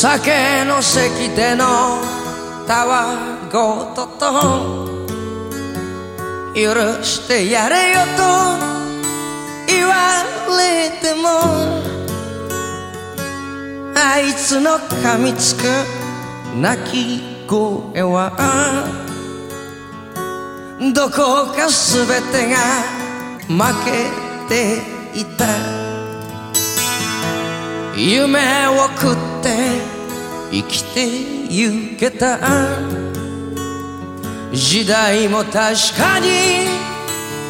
酒の席でのたわごとと。許してやれよと言われても。あいつの噛みつく泣き声は。どこか全てが負けていた。夢を食って生きてゆけた時代も確かに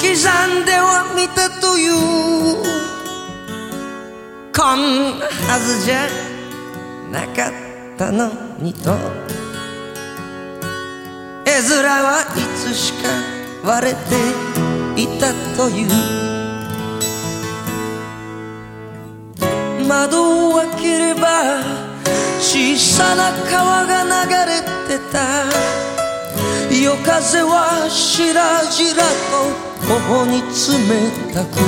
刻んではみたというこんなはずじゃなかったのにと。絵面はいつしか割れていたという。窓を開ければさな川が流れてた。夜風はしらじらと頬に冷たく。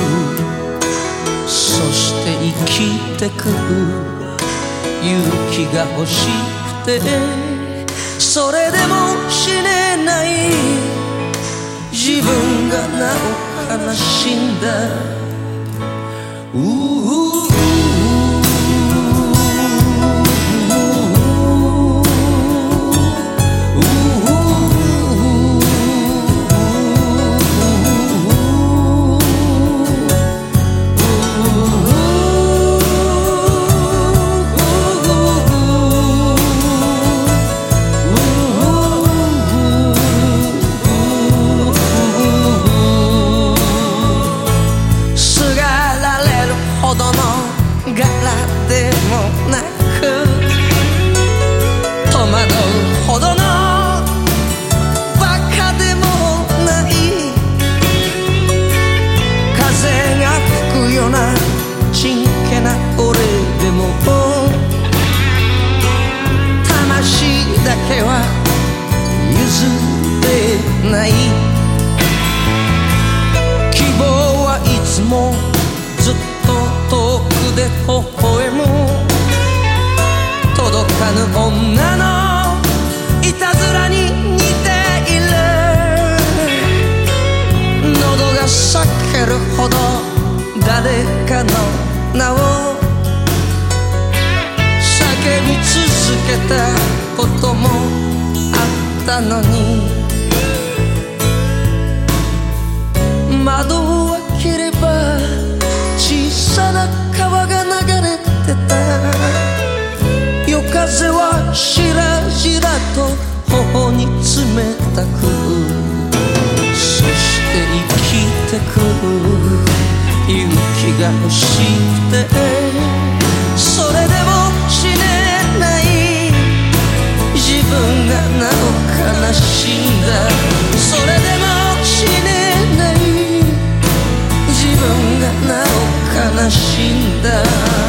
そして生きてく勇気が欲しくて。それでも死ねない。自分がなお悲しんだ。なく戸惑うほどのバカでもない風が吹くようなちんけな俺でも魂だけは譲れない希望はいつもずっと遠くで微笑む名を叫び続けたこともあったのに。窓を開ければ小さな川が流れてた。夜風はしらじらと頬に冷たくが欲しくて。それでも死ねない自分がなお悲しんだ。それでも死ねない自分がなお悲しんだ。